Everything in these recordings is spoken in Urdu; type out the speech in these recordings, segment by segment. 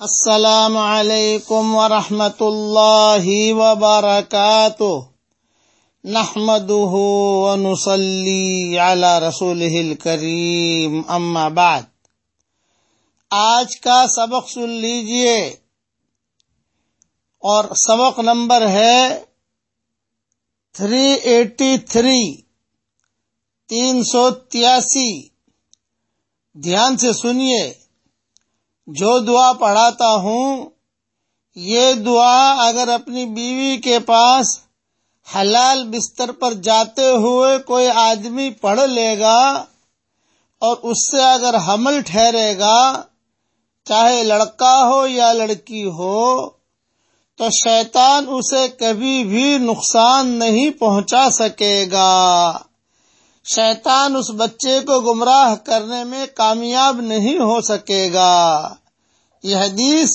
السلام علیکم ورحمۃ اللہ وبرکاتہ۔ نحمده ونصلي على رسوله الكريم اما بعد۔ آج کا سبق سن لیجیے۔ اور سبق نمبر ہے 383 تین سو تیاسی۔ دھیان سے سنیے۔ جو دعا پڑھاتا ہوں، یہ دعا اگر اپنی بیوی کے پاس حلال بستر پر جاتے ہوئے کوئی آدمی پڑھ لے گا اور اس سے اگر حمل ٹھہرے گا، چاہے لڑکا ہو یا لڑکی ہو، تو شیطان اسے کبھی بھی نقصان نہیں پہنچا سکے گا۔ شیطان اس بچے کو گمراہ کرنے میں کامیاب نہیں ہو سکے گا۔ یہ حدیث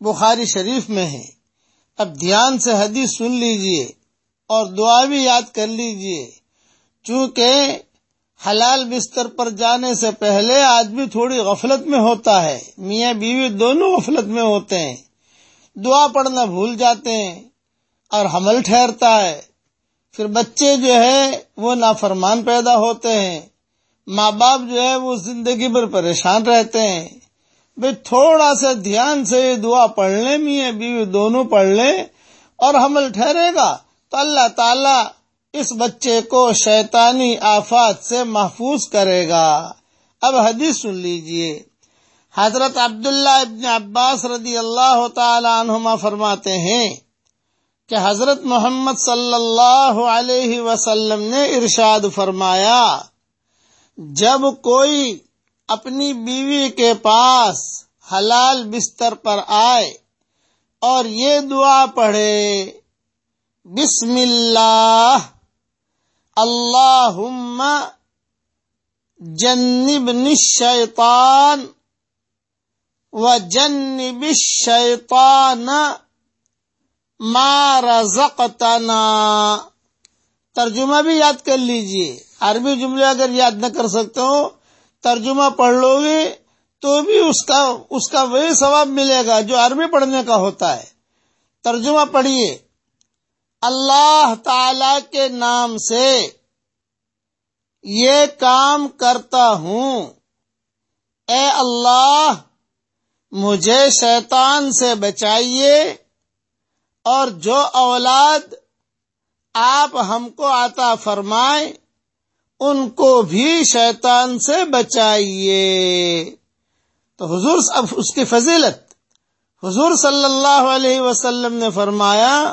بخاری شریف میں ہے۔ اب دھیان سے حدیث سن لیجیے اور دعا بھی یاد کر لیجیے۔ چونکہ حلال بستر پر جانے سے پہلے آدمی تھوڑی غفلت میں ہوتا ہے۔ میاں بیوی دونوں غفلت میں ہوتے ہیں۔ دعا پڑھنا بھول جاتے ہیں اور حمل ٹھہرتا ہے۔ پھر بچے جو ہے وہ نافرمان پیدا ہوتے ہیں۔ ماں باپ جو ہے وہ زندگی پر پریشان رہتے ہیں۔ بھائی تھوڑا سا دھیان سے یہ دعا پڑھ لیں، میاں بیوی دونوں پڑھ لیں اور حمل ٹھہرے گا تو اللہ تعالی اس بچے کو شیطانی آفات سے محفوظ کرے گا۔ اب حدیث سن لیجیے۔ حضرت عبداللہ ابن عباس رضی اللہ تعالی عنہما فرماتے ہیں کہ حضرت محمد صلی اللہ علیہ وسلم نے ارشاد فرمایا، جب کوئی اپنی بیوی کے پاس حلال بستر پر آئے اور یہ دعا پڑھے، بسم اللہ اللہ جنب الشیطان و جنب الشیطان ما رزقتنا۔ ترجمہ بھی یاد کر لیجیے، عربی جملے اگر یاد نہ کر سکتے ہو ترجمہ پڑھ لو گے تو بھی اس کا اس کا وہی ثواب ملے گا جو عربی پڑھنے کا ہوتا ہے۔ ترجمہ پڑھیے۔ اللہ تعالی کے نام سے یہ کام کرتا ہوں۔ اے اللہ، مجھے شیطان سے بچائیے اور جو اولاد آپ ہم کو عطا فرمائیں ان کو بھی شیطان سے بچائیے۔ تو حضور اب اس کی فضیلت۔ حضور صلی اللہ علیہ وسلم نے فرمایا،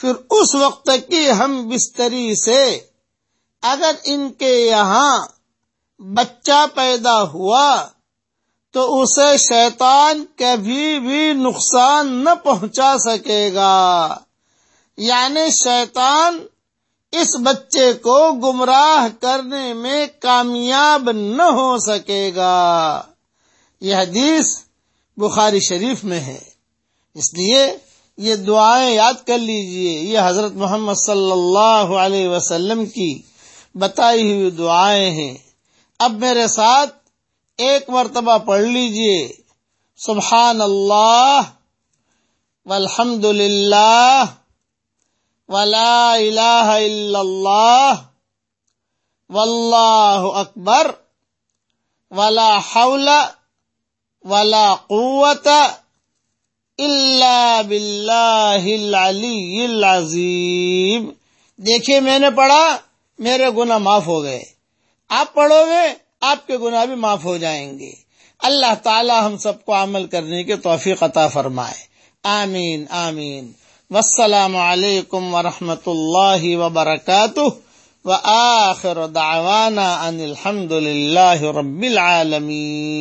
پھر اس وقت کی ہم بستری سے اگر ان کے یہاں بچہ پیدا ہوا، تو اسے شیطان کبھی بھی نقصان نہ پہنچا سکے گا۔ یعنی شیطان اس بچے کو گمراہ کرنے میں کامیاب نہ ہو سکے گا۔ یہ حدیث بخاری شریف میں ہے۔ اس لیے یہ دعائیں یاد کر لیجیے۔ یہ حضرت محمد صلی اللہ علیہ وسلم کی بتائی ہوئی دعائیں ہیں۔ اب میرے ساتھ ایک مرتبہ پڑھ لیجیے۔ سبحان اللہ والحمد للہ ولا الہ الا اللہ واللہ اکبر ولا حول ولا قوت الا باللہ العلی العظیم دیکھیے میں نے پڑھا، میرے گناہ معاف ہو گئے۔ آپ پڑھو گے، آپ کے گناہ بھی معاف ہو جائیں گے۔ اللہ تعالی ہم سب کو عمل کرنے کے توفیق عطا فرمائے۔ آمین آمین۔ والسلام علیکم ورحمۃ اللہ وبرکاتہ وآخر دعوانا ان الحمد للہ رب العالمین